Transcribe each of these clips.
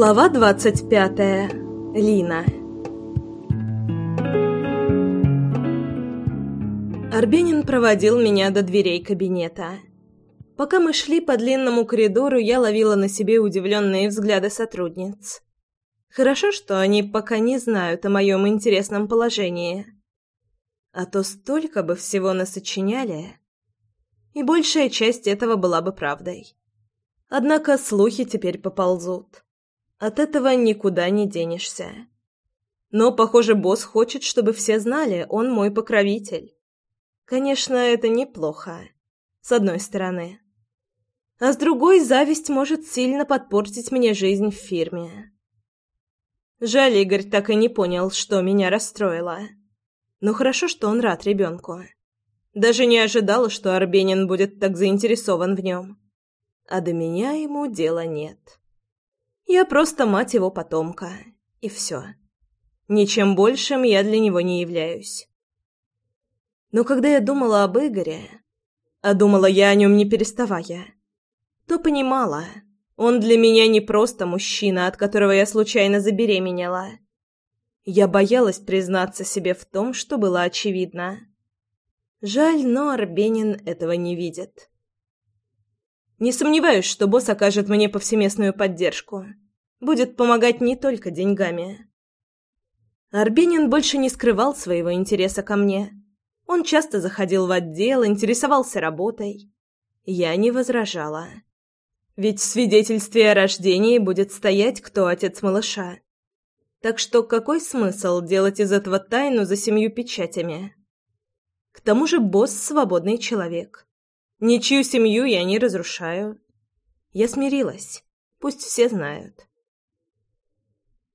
Глава двадцать пятая. Лина. Арбенин проводил меня до дверей кабинета. Пока мы шли по длинному коридору, я ловила на себе удивленные взгляды сотрудниц. Хорошо, что они пока не знают о моем интересном положении. А то столько бы всего насочиняли. И большая часть этого была бы правдой. Однако слухи теперь поползут. От этого никуда не денешься. Но, похоже, босс хочет, чтобы все знали, он мой покровитель. Конечно, это неплохо. С одной стороны. А с другой, зависть может сильно подпортить мне жизнь в фирме. Жаль, Игорь так и не понял, что меня расстроило. Но хорошо, что он рад ребенку. Даже не ожидала, что Арбенин будет так заинтересован в нем. А до меня ему дела нет. Я просто мать его потомка. И все. Ничем большим я для него не являюсь. Но когда я думала об Игоре, а думала я о нем не переставая, то понимала, он для меня не просто мужчина, от которого я случайно забеременела. Я боялась признаться себе в том, что было очевидно. Жаль, но Арбенин этого не видит. Не сомневаюсь, что босс окажет мне повсеместную поддержку. Будет помогать не только деньгами. Арбенин больше не скрывал своего интереса ко мне. Он часто заходил в отдел, интересовался работой. Я не возражала. Ведь в свидетельстве о рождении будет стоять, кто отец малыша. Так что какой смысл делать из этого тайну за семью печатями? К тому же босс – свободный человек. Ничью семью я не разрушаю. Я смирилась. Пусть все знают.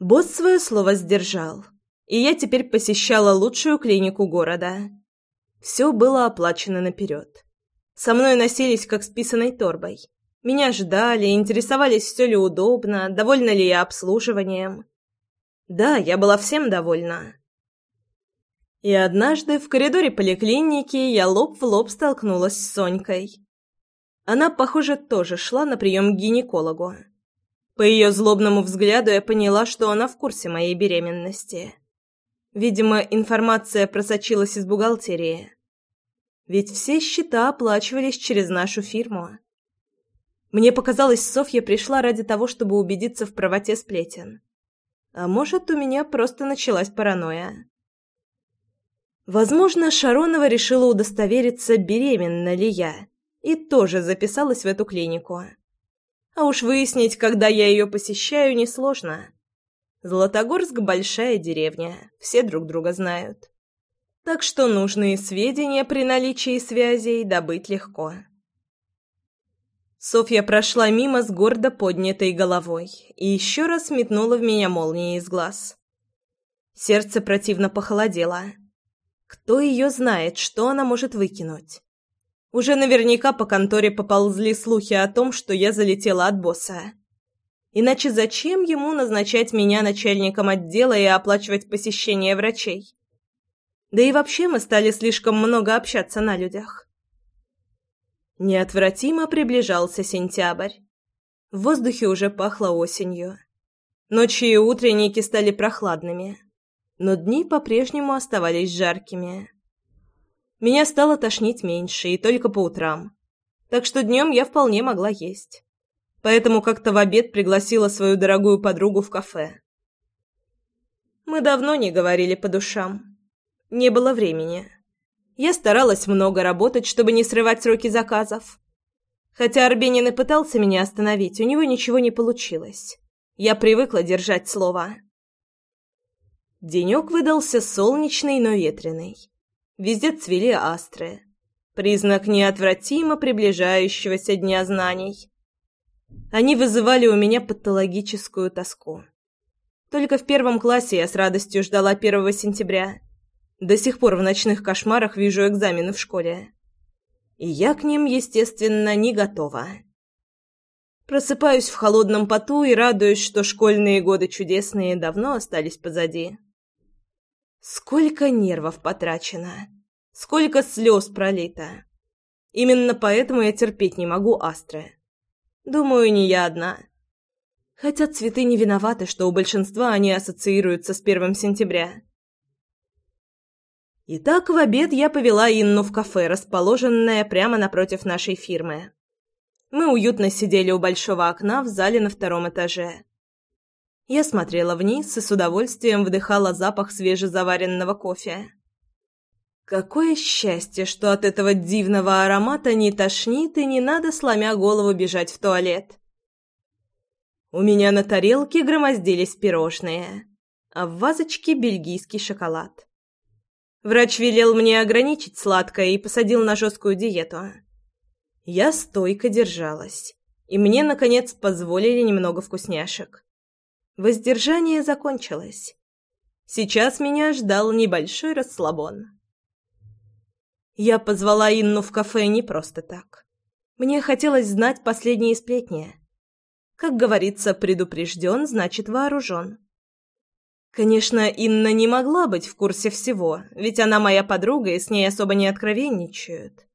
Босс свое слово сдержал, и я теперь посещала лучшую клинику города. Все было оплачено наперед. Со мной носились как с писаной торбой. Меня ждали, интересовались, все ли удобно, довольна ли я обслуживанием. Да, я была всем довольна. И однажды в коридоре поликлиники я лоб в лоб столкнулась с Сонькой. Она, похоже, тоже шла на прием к гинекологу. По ее злобному взгляду я поняла, что она в курсе моей беременности. Видимо, информация просочилась из бухгалтерии. Ведь все счета оплачивались через нашу фирму. Мне показалось, Софья пришла ради того, чтобы убедиться в правоте сплетен. А может, у меня просто началась паранойя. Возможно, Шаронова решила удостовериться, беременна ли я, и тоже записалась в эту клинику. А уж выяснить, когда я ее посещаю, несложно. Златогорск – большая деревня, все друг друга знают. Так что нужные сведения при наличии связей добыть легко. Софья прошла мимо с гордо поднятой головой и еще раз метнула в меня молнией из глаз. Сердце противно похолодело. Кто ее знает, что она может выкинуть? Уже наверняка по конторе поползли слухи о том, что я залетела от босса. Иначе зачем ему назначать меня начальником отдела и оплачивать посещение врачей? Да и вообще мы стали слишком много общаться на людях. Неотвратимо приближался сентябрь. В воздухе уже пахло осенью. Ночи и утренники стали прохладными но дни по-прежнему оставались жаркими. Меня стало тошнить меньше, и только по утрам. Так что днем я вполне могла есть. Поэтому как-то в обед пригласила свою дорогую подругу в кафе. Мы давно не говорили по душам. Не было времени. Я старалась много работать, чтобы не срывать сроки заказов. Хотя Арбенин и пытался меня остановить, у него ничего не получилось. Я привыкла держать слово. Денек выдался солнечный, но ветреный. Везде цвели астры. Признак неотвратимо приближающегося дня знаний. Они вызывали у меня патологическую тоску. Только в первом классе я с радостью ждала первого сентября. До сих пор в ночных кошмарах вижу экзамены в школе. И я к ним, естественно, не готова. Просыпаюсь в холодном поту и радуюсь, что школьные годы чудесные давно остались позади. Сколько нервов потрачено, сколько слез пролито. Именно поэтому я терпеть не могу Астры. Думаю, не я одна. Хотя цветы не виноваты, что у большинства они ассоциируются с первым сентября. Итак, в обед я повела Инну в кафе, расположенное прямо напротив нашей фирмы. Мы уютно сидели у большого окна в зале на втором этаже. Я смотрела вниз и с удовольствием вдыхала запах свежезаваренного кофе. Какое счастье, что от этого дивного аромата не тошнит и не надо, сломя голову, бежать в туалет. У меня на тарелке громоздились пирожные, а в вазочке бельгийский шоколад. Врач велел мне ограничить сладкое и посадил на жесткую диету. Я стойко держалась, и мне, наконец, позволили немного вкусняшек. Воздержание закончилось. Сейчас меня ждал небольшой расслабон. Я позвала Инну в кафе не просто так. Мне хотелось знать последние сплетни. Как говорится, предупрежден, значит вооружен. Конечно, Инна не могла быть в курсе всего, ведь она моя подруга, и с ней особо не откровенничают.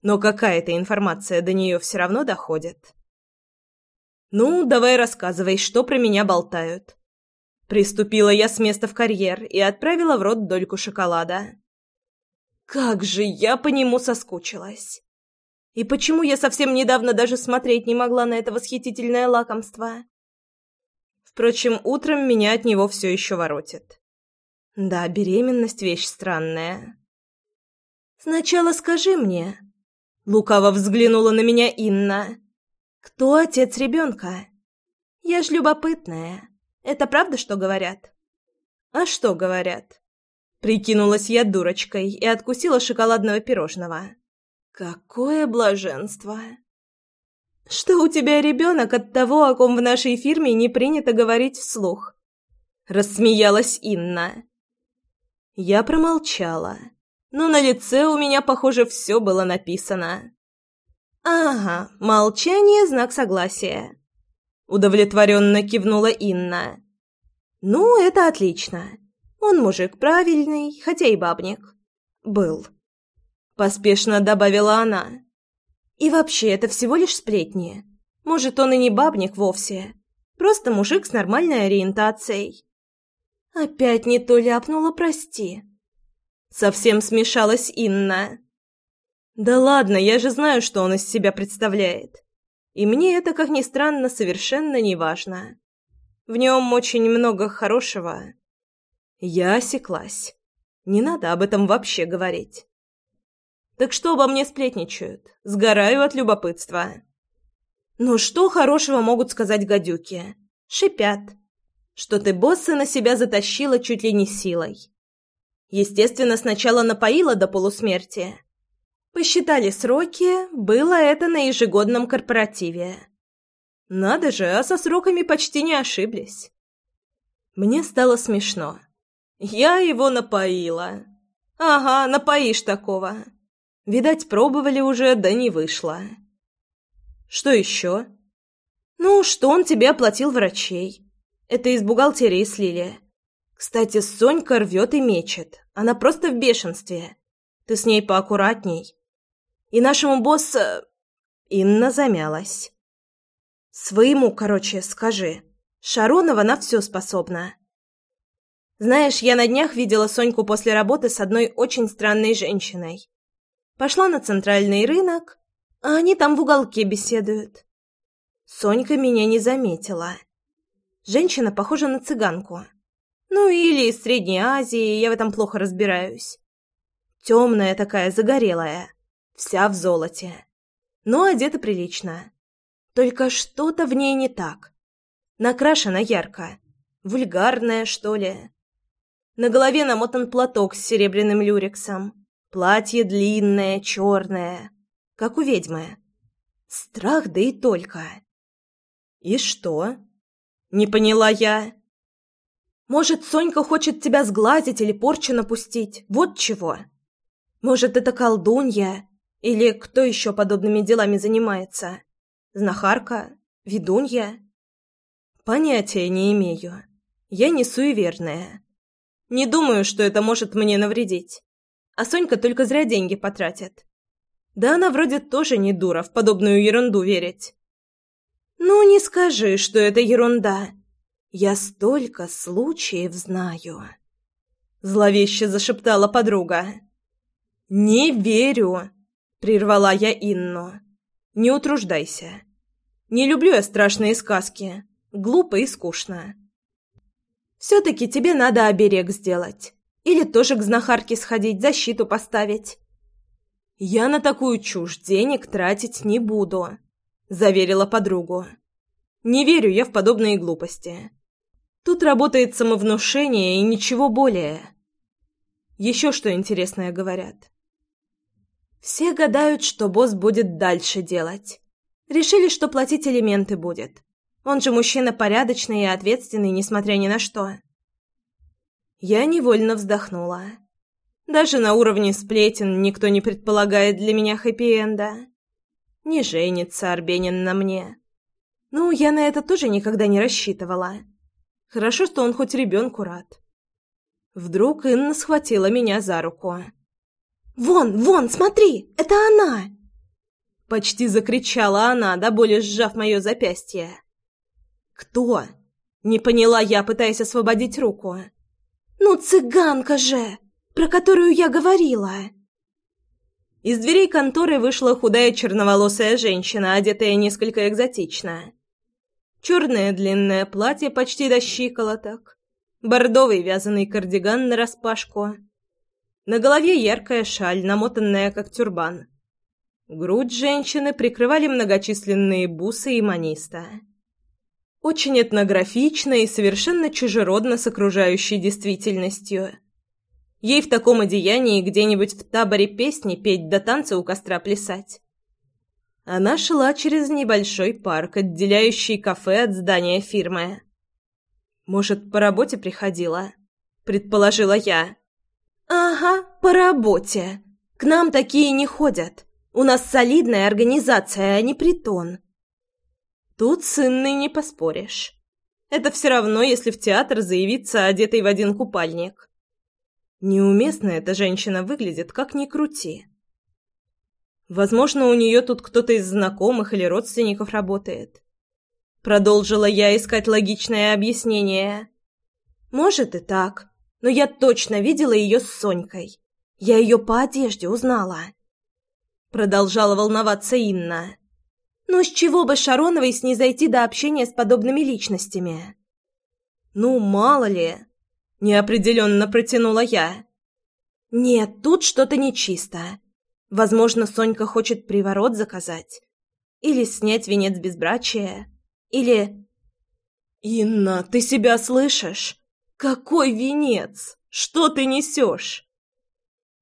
Но какая-то информация до нее все равно доходит. «Ну, давай рассказывай, что про меня болтают». Приступила я с места в карьер и отправила в рот дольку шоколада. Как же я по нему соскучилась. И почему я совсем недавно даже смотреть не могла на это восхитительное лакомство? Впрочем, утром меня от него все еще воротит. Да, беременность — вещь странная. «Сначала скажи мне...» Лукаво взглянула на меня Инна. «Кто отец ребенка?» «Я ж любопытная. Это правда, что говорят?» «А что говорят?» Прикинулась я дурочкой и откусила шоколадного пирожного. «Какое блаженство!» что у тебя ребенок от того, о ком в нашей фирме не принято говорить вслух. Рассмеялась Инна. Я промолчала, но на лице у меня, похоже, все было написано. «Ага, молчание — знак согласия», — удовлетворенно кивнула Инна. «Ну, это отлично. Он мужик правильный, хотя и бабник. Был». Поспешно добавила она. И вообще, это всего лишь сплетни. Может, он и не бабник вовсе. Просто мужик с нормальной ориентацией. Опять не то ляпнула, прости. Совсем смешалась Инна. Да ладно, я же знаю, что он из себя представляет. И мне это, как ни странно, совершенно не важно. В нем очень много хорошего. Я осеклась. Не надо об этом вообще говорить. Так что обо мне сплетничают? Сгораю от любопытства. Ну что хорошего могут сказать гадюки? Шипят. Что ты босса на себя затащила чуть ли не силой. Естественно, сначала напоила до полусмерти. Посчитали сроки, было это на ежегодном корпоративе. Надо же, а со сроками почти не ошиблись. Мне стало смешно. Я его напоила. Ага, напоишь такого. Видать, пробовали уже, да не вышло. Что еще? Ну, что он тебе оплатил врачей. Это из бухгалтерии слили. Кстати, Сонька рвет и мечет. Она просто в бешенстве. Ты с ней поаккуратней. И нашему боссу... Инна замялась. Своему, короче, скажи. Шаронова на все способна. Знаешь, я на днях видела Соньку после работы с одной очень странной женщиной. Пошла на центральный рынок, а они там в уголке беседуют. Сонька меня не заметила. Женщина похожа на цыганку. Ну, или из Средней Азии, я в этом плохо разбираюсь. Темная такая, загорелая, вся в золоте. Но одета прилично. Только что-то в ней не так. Накрашена ярко. Вульгарная, что ли. На голове намотан платок с серебряным люрексом. Платье длинное, черное, как у ведьмы. Страх, да и только. И что? Не поняла я. Может, Сонька хочет тебя сглазить или порчу напустить? Вот чего. Может, это колдунья? Или кто еще подобными делами занимается? Знахарка? Ведунья? Понятия не имею. Я не суеверная. Не думаю, что это может мне навредить а Сонька только зря деньги потратит. Да она вроде тоже не дура в подобную ерунду верить. «Ну, не скажи, что это ерунда. Я столько случаев знаю!» Зловеще зашептала подруга. «Не верю!» — прервала я Инну. «Не утруждайся. Не люблю я страшные сказки. Глупо и скучно. Все-таки тебе надо оберег сделать. Или тоже к знахарке сходить, защиту поставить». «Я на такую чушь денег тратить не буду», — заверила подругу. «Не верю я в подобные глупости. Тут работает самовнушение и ничего более. Еще что интересное говорят. Все гадают, что босс будет дальше делать. Решили, что платить элементы будет. Он же мужчина порядочный и ответственный, несмотря ни на что. Я невольно вздохнула. Даже на уровне сплетен никто не предполагает для меня хэппи-энда. Не женится Арбенин на мне. Ну, я на это тоже никогда не рассчитывала. Хорошо, что он хоть ребенку рад. Вдруг Инна схватила меня за руку. «Вон, вон, смотри! Это она!» Почти закричала она, до боли сжав мое запястье. «Кто?» Не поняла я, пытаясь освободить руку. «Ну, цыганка же, про которую я говорила!» Из дверей конторы вышла худая черноволосая женщина, одетая несколько экзотично. Черное длинное платье почти до щиколоток, бордовый вязаный кардиган нараспашку. На голове яркая шаль, намотанная как тюрбан. Грудь женщины прикрывали многочисленные бусы и маниста. Очень этнографично и совершенно чужеродно с окружающей действительностью. Ей в таком одеянии где-нибудь в таборе песни петь да танцы у костра плясать. Она шла через небольшой парк, отделяющий кафе от здания фирмы. «Может, по работе приходила?» — предположила я. «Ага, по работе. К нам такие не ходят. У нас солидная организация, а не притон». Тут с Инной не поспоришь. Это все равно, если в театр заявиться одетой в один купальник. Неуместно эта женщина выглядит, как ни крути. Возможно, у нее тут кто-то из знакомых или родственников работает. Продолжила я искать логичное объяснение. Может и так, но я точно видела ее с Сонькой. Я ее по одежде узнала. Продолжала волноваться Инна. Но с чего бы Шароновой снизойти до общения с подобными личностями? Ну, мало ли. Неопределенно протянула я. Нет, тут что-то нечисто. Возможно, Сонька хочет приворот заказать. Или снять венец безбрачия. Или... «Инна, ты себя слышишь? Какой венец? Что ты несешь?»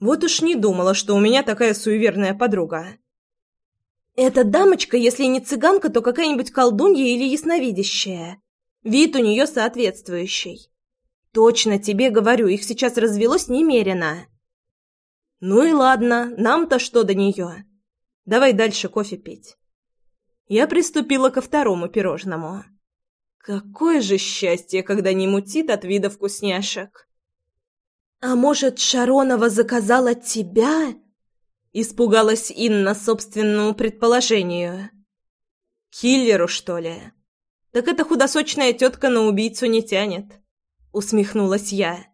Вот уж не думала, что у меня такая суеверная подруга. «Эта дамочка, если не цыганка, то какая-нибудь колдунья или ясновидящая. Вид у нее соответствующий. Точно тебе говорю, их сейчас развелось немерено». «Ну и ладно, нам-то что до нее? Давай дальше кофе пить». Я приступила ко второму пирожному. Какое же счастье, когда не мутит от вида вкусняшек. «А может, Шаронова заказала тебя?» Испугалась Инна собственному предположению. «Киллеру, что ли?» «Так эта худосочная тетка на убийцу не тянет», — усмехнулась я.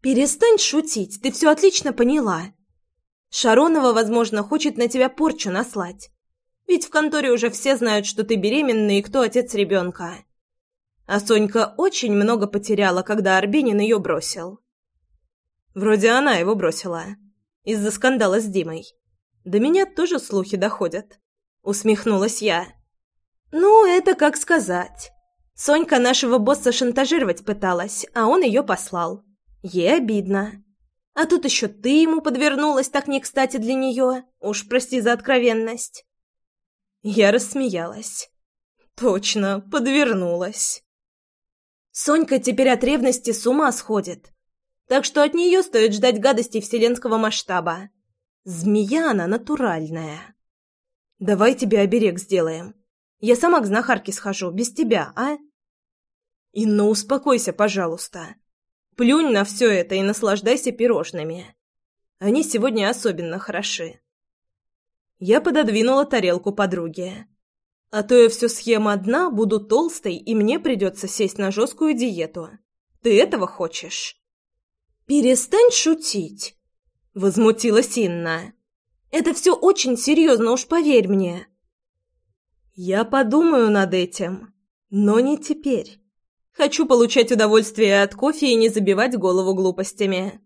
«Перестань шутить, ты все отлично поняла. Шаронова, возможно, хочет на тебя порчу наслать. Ведь в конторе уже все знают, что ты беременна и кто отец ребенка. А Сонька очень много потеряла, когда Арбенин ее бросил. Вроде она его бросила. Из-за скандала с Димой. До меня тоже слухи доходят. Усмехнулась я. Ну, это как сказать. Сонька нашего босса шантажировать пыталась, а он ее послал. Ей обидно. А тут еще ты ему подвернулась так не кстати для нее. Уж прости за откровенность. Я рассмеялась. Точно, подвернулась. Сонька теперь от ревности с ума сходит. Так что от нее стоит ждать гадостей вселенского масштаба. Змея она натуральная. Давай тебе оберег сделаем. Я сама к знахарке схожу, без тебя, а? Инна, успокойся, пожалуйста. Плюнь на все это и наслаждайся пирожными. Они сегодня особенно хороши. Я пододвинула тарелку подруге. А то я все съем одна, буду толстой, и мне придется сесть на жесткую диету. Ты этого хочешь?» «Перестань шутить!» — возмутилась Инна. «Это все очень серьезно, уж поверь мне». «Я подумаю над этим, но не теперь. Хочу получать удовольствие от кофе и не забивать голову глупостями».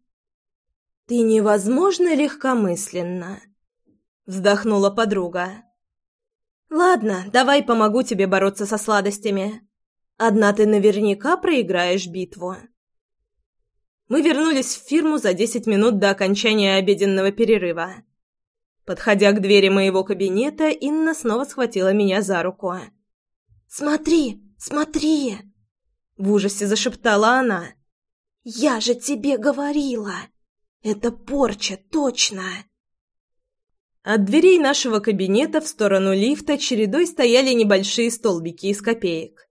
«Ты невозможно легкомысленно», — вздохнула подруга. «Ладно, давай помогу тебе бороться со сладостями. Одна ты наверняка проиграешь битву». Мы вернулись в фирму за десять минут до окончания обеденного перерыва. Подходя к двери моего кабинета, Инна снова схватила меня за руку. «Смотри, смотри!» В ужасе зашептала она. «Я же тебе говорила!» Это порча, точно. От дверей нашего кабинета в сторону лифта чередой стояли небольшие столбики из копеек.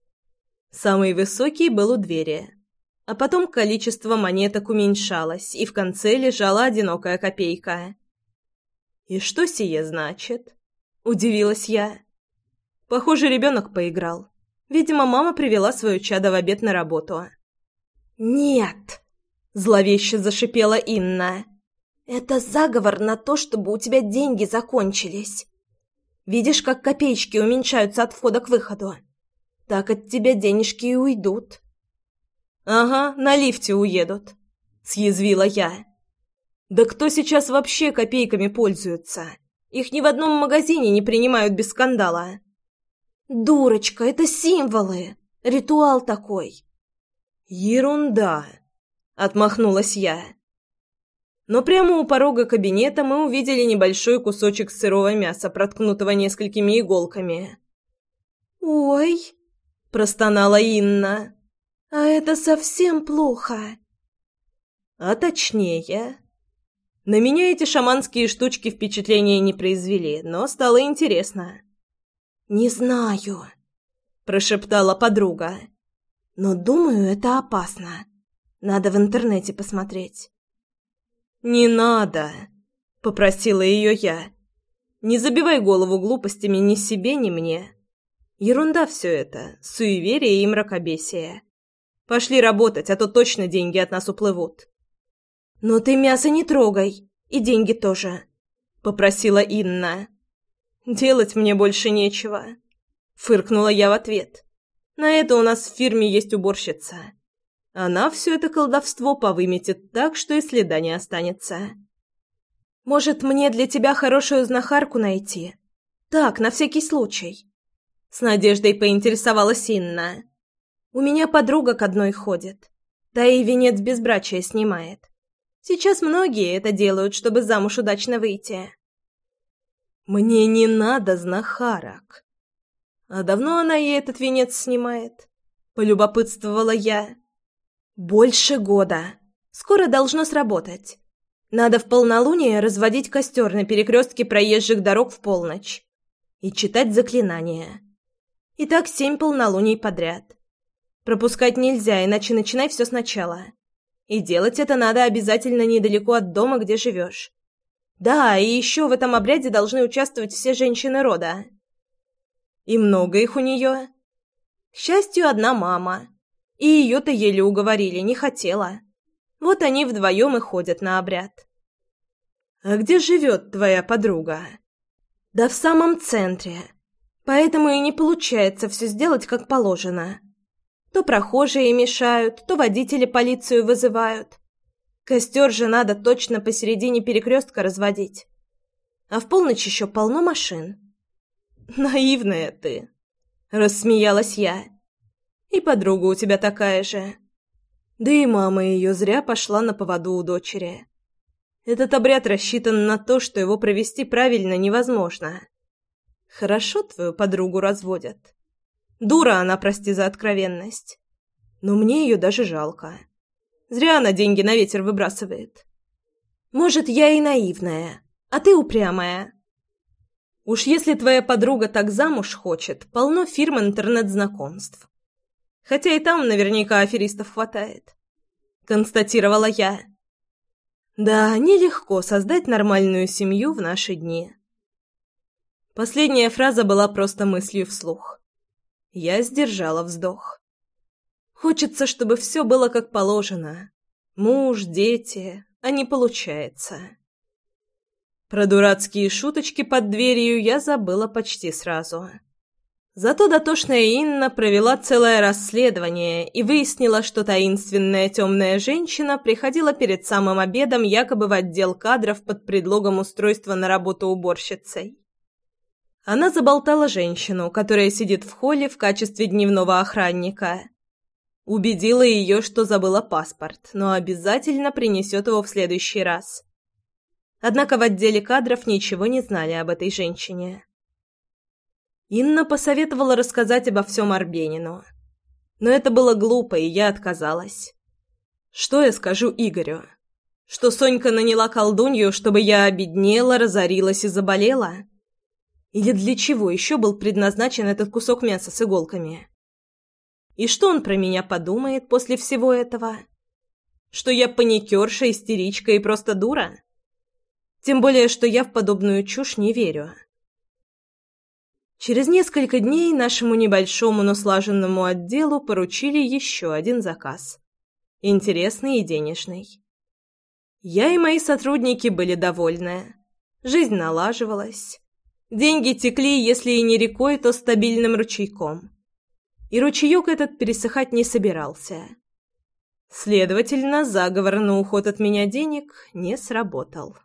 Самый высокий был у двери. А потом количество монеток уменьшалось, и в конце лежала одинокая копейка. «И что сие значит?» – удивилась я. Похоже, ребенок поиграл. Видимо, мама привела свою чадо в обед на работу. «Нет!» Зловеще зашипела Инна. «Это заговор на то, чтобы у тебя деньги закончились. Видишь, как копеечки уменьшаются от входа к выходу? Так от тебя денежки и уйдут». «Ага, на лифте уедут», — съязвила я. «Да кто сейчас вообще копейками пользуется? Их ни в одном магазине не принимают без скандала». «Дурочка, это символы. Ритуал такой». «Ерунда», Отмахнулась я. Но прямо у порога кабинета мы увидели небольшой кусочек сырого мяса, проткнутого несколькими иголками. «Ой!» – простонала Инна. «А это совсем плохо!» «А точнее...» На меня эти шаманские штучки впечатления не произвели, но стало интересно. «Не знаю», – прошептала подруга. «Но думаю, это опасно. Надо в интернете посмотреть». «Не надо», — попросила ее я. «Не забивай голову глупостями ни себе, ни мне. Ерунда все это, суеверие и мракобесие. Пошли работать, а то точно деньги от нас уплывут». «Но ты мясо не трогай, и деньги тоже», — попросила Инна. «Делать мне больше нечего», — фыркнула я в ответ. «На это у нас в фирме есть уборщица». Она все это колдовство повыметит так, что и следа не останется. «Может, мне для тебя хорошую знахарку найти? Так, на всякий случай». С надеждой поинтересовалась Инна. «У меня подруга к одной ходит. Та и венец безбрачия снимает. Сейчас многие это делают, чтобы замуж удачно выйти». «Мне не надо знахарок». «А давно она ей этот венец снимает?» — полюбопытствовала я. «Больше года. Скоро должно сработать. Надо в полнолуние разводить костер на перекрестке проезжих дорог в полночь и читать заклинания. И так семь полнолуний подряд. Пропускать нельзя, иначе начинай все сначала. И делать это надо обязательно недалеко от дома, где живешь. Да, и еще в этом обряде должны участвовать все женщины рода. И много их у нее. К счастью, одна мама. И ее-то еле уговорили, не хотела. Вот они вдвоем и ходят на обряд. «А где живет твоя подруга?» «Да в самом центре. Поэтому и не получается все сделать как положено. То прохожие мешают, то водители полицию вызывают. Костер же надо точно посередине перекрестка разводить. А в полночь еще полно машин». «Наивная ты», — рассмеялась я. И подруга у тебя такая же. Да и мама ее зря пошла на поводу у дочери. Этот обряд рассчитан на то, что его провести правильно невозможно. Хорошо твою подругу разводят. Дура она, прости за откровенность. Но мне ее даже жалко. Зря она деньги на ветер выбрасывает. Может, я и наивная, а ты упрямая. Уж если твоя подруга так замуж хочет, полно фирм интернет-знакомств. Хотя и там наверняка аферистов хватает. Констатировала я. Да, нелегко создать нормальную семью в наши дни. Последняя фраза была просто мыслью вслух. Я сдержала вздох. Хочется, чтобы все было как положено. Муж, дети, а не получается. Про дурацкие шуточки под дверью я забыла почти сразу. Зато дотошная Инна провела целое расследование и выяснила, что таинственная темная женщина приходила перед самым обедом якобы в отдел кадров под предлогом устройства на работу уборщицей. Она заболтала женщину, которая сидит в холле в качестве дневного охранника. Убедила ее, что забыла паспорт, но обязательно принесет его в следующий раз. Однако в отделе кадров ничего не знали об этой женщине. Инна посоветовала рассказать обо всем Арбенину. Но это было глупо, и я отказалась. Что я скажу Игорю? Что Сонька наняла колдунью, чтобы я обеднела, разорилась и заболела? Или для чего еще был предназначен этот кусок мяса с иголками? И что он про меня подумает после всего этого? Что я паникерша, истеричка и просто дура? Тем более, что я в подобную чушь не верю. Через несколько дней нашему небольшому, но слаженному отделу поручили еще один заказ. Интересный и денежный. Я и мои сотрудники были довольны. Жизнь налаживалась. Деньги текли, если и не рекой, то стабильным ручейком. И ручеек этот пересыхать не собирался. Следовательно, заговор на уход от меня денег не сработал.